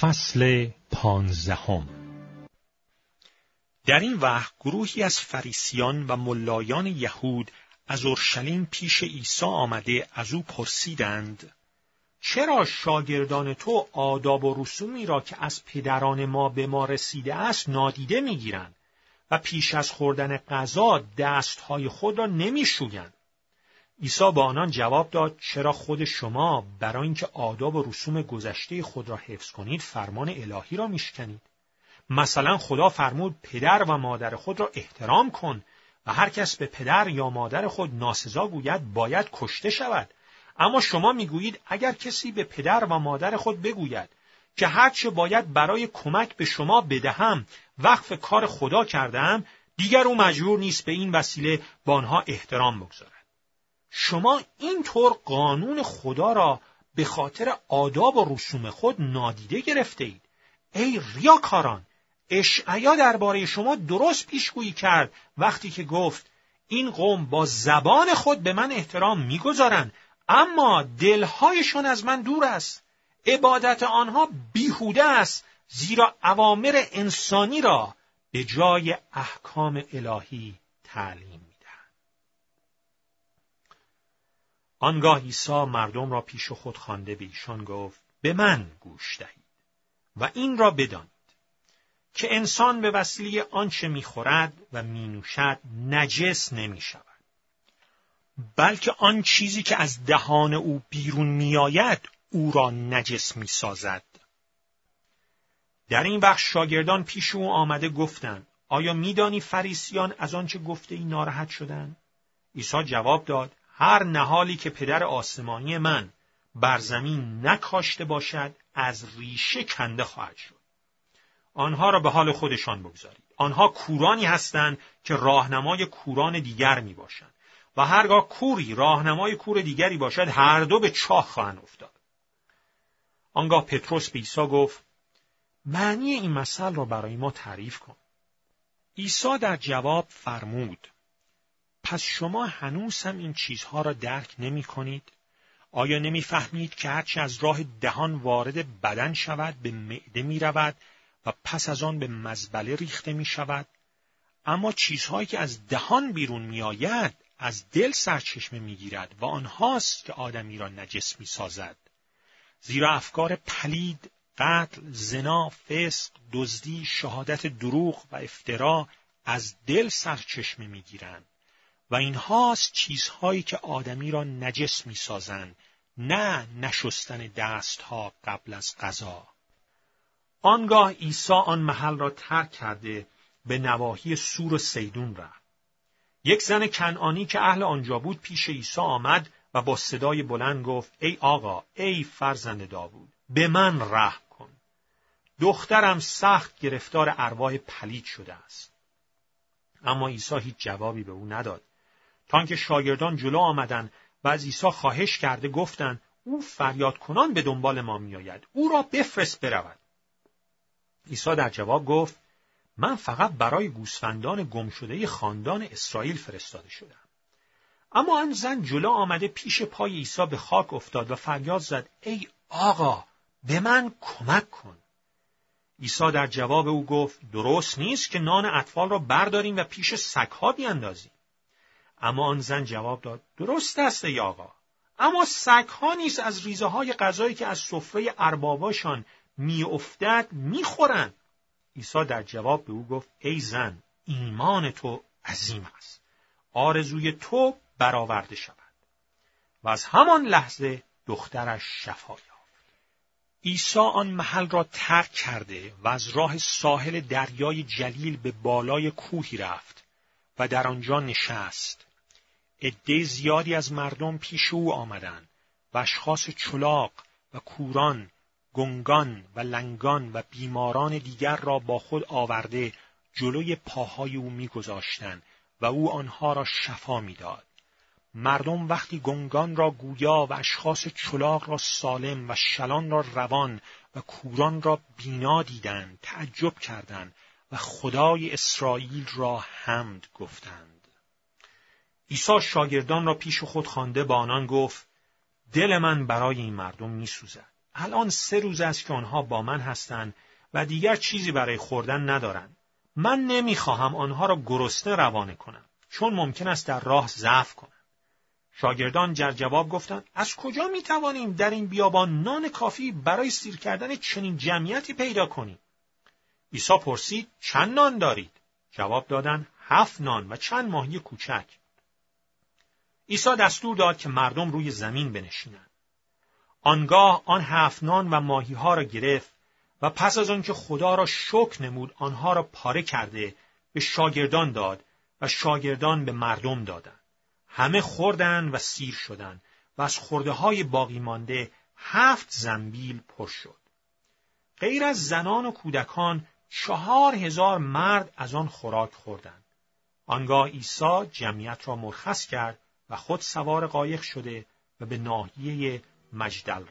فصل پانزدهم. در این وقت گروهی از فریسیان و ملایان یهود از اورشلیم پیش عیسی آمده از او پرسیدند چرا شاگردان تو آداب و رسومی را که از پدران ما به ما رسیده است نادیده می‌گیرند و پیش از خوردن غذا دستهای خود را نمیشویند؟ عیسی با آنان جواب داد چرا خود شما برای اینکه آداب و رسوم گذشته خود را حفظ کنید فرمان الهی را میشکنید؟ مثلا خدا فرمود پدر و مادر خود را احترام کن و هر کس به پدر یا مادر خود ناسزا گوید باید کشته شود. اما شما می‌گویید اگر کسی به پدر و مادر خود بگوید که هرچه باید برای کمک به شما بدهم وقف کار خدا کردم دیگر او مجبور نیست به این وسیله با آنها احترام بگذارد. شما اینطور قانون خدا را به خاطر آداب و رسوم خود نادیده گرفته اید. ای ریاکاران اشعیا درباره شما درست پیشگویی کرد وقتی که گفت این قوم با زبان خود به من احترام می‌گذارند اما دلهایشان از من دور است عبادت آنها بیهوده است زیرا اوامر انسانی را به جای احکام الهی تعلیم آنگاه عیسی مردم را پیش خود خوانده به ایشان گفت به من گوش دهید و این را بدانید که انسان به وسیله آنچه می‌خورد و مینوشد نجس نمی شود. بلکه آن چیزی که از دهان او بیرون میآید او را نجس می سازد. در این وقت شاگردان پیش او آمده گفتند آیا میدانی فریسیان از آنچه گفته ای ناراحت شدند؟ عیسی جواب داد هر نهالی که پدر آسمانی من بر زمین نکاشته باشد از ریشه کنده خواهد شد. آنها را به حال خودشان بگذارید. آنها کورانی هستند که راهنمای کوران دیگر می باشند. و هرگاه کوری راهنمای کور دیگری باشد هر دو به چاه خواهند افتاد. آنگاه پتروس به عیسی گفت معنی این مثل را برای ما تعریف کن. عیسی در جواب فرمود پس شما هنوز هم این چیزها را درک نمی کنید؟ آیا نمی‌فهمید که هرچه از راه دهان وارد بدن شود به معده می رود و پس از آن به مزبله ریخته می شود؟ اما چیزهایی که از دهان بیرون می آید از دل سرچشمه می گیرد و آنهاست که آدمی را نجس می سازد. زیرا افکار پلید، قتل، زنا، فسق، دزدی، شهادت دروغ و افترا از دل سرچشمه می گیرند. و اینهاست چیزهایی که آدمی را نجس می‌سازند نه نشستن دستها قبل از غذا. آنگاه عیسی آن محل را ترک کرده به نواحی سور و سیدون رفت. یک زن کنعانی که اهل آنجا بود پیش عیسی آمد و با صدای بلند گفت ای آقا ای فرزند داوود به من رحم کن. دخترم سخت گرفتار ارواح پلید شده است. اما عیسی هیچ جوابی به او نداد. تا شاگردان جلو آمدند و از عیسی خواهش کرده گفتند او فریاد کنان به دنبال ما میآید. او را بفرست برود. عیسی در جواب گفت من فقط برای گوسفندان گمشده خاندان اسرائیل فرستاده شدم. اما آن زن جلو آمده پیش پای عیسی به خاک افتاد و فریاد زد ای آقا به من کمک کن. عیسی در جواب او گفت درست نیست که نان اطفال را برداریم و پیش سگها بیاندازیم اما آن زن جواب داد درست است ای آقا. اما سگها نیز از ریزه های غذایی که از سفره ارباباشان میافتد می‌خورند. عیسی در جواب به او گفت ای زن ایمان تو عظیم است. آرزوی تو برآورده شود. و از همان لحظه دخترش شفا یافت. عیسی آن محل را ترک کرده و از راه ساحل دریای جلیل به بالای کوهی رفت و در آنجا نشست. عده زیادی از مردم پیش او آمدند و اشخاص چلاق و کوران گنگان و لنگان و بیماران دیگر را با خود آورده جلوی پاهای او میگذاشتند و او آنها را شفا می‌داد. مردم وقتی گنگان را گویا و اشخاص چلاق را سالم و شلان را روان و کوران را بینا دیدند تعجب کردند و خدای اسرائیل را حمد گفتند. عیسی شاگردان را پیش خود خوانده با آنان گفت دل من برای این مردم میسوزد الان سه روز است که آنها با من هستند و دیگر چیزی برای خوردن ندارند. من نمی‌خواهم آنها را گرسنه روانه کنم چون ممکن است در راه ضعف کنند. شاگردان جر جواب گفتند از کجا می توانیم در این بیابان نان کافی برای سیر کردن چنین جمعیتی پیدا کنیم؟ عیسی پرسید چند نان دارید؟ جواب دادند هفت نان و چند ماهی کوچک. عیسی دستور داد که مردم روی زمین بنشینند. آنگاه آن هفت نان و ماهی ها را گرفت و پس از آنکه خدا را شکر نمود آنها را پاره کرده به شاگردان داد و شاگردان به مردم دادند. همه خوردند و سیر شدند و از خورده های باقی مانده هفت زنبیل پر شد. غیر از زنان و کودکان چهار هزار مرد از آن خوراک خوردند. آنگاه عیسی جمعیت را مرخص کرد و خود سوار قایق شده و به ناحیه مجدل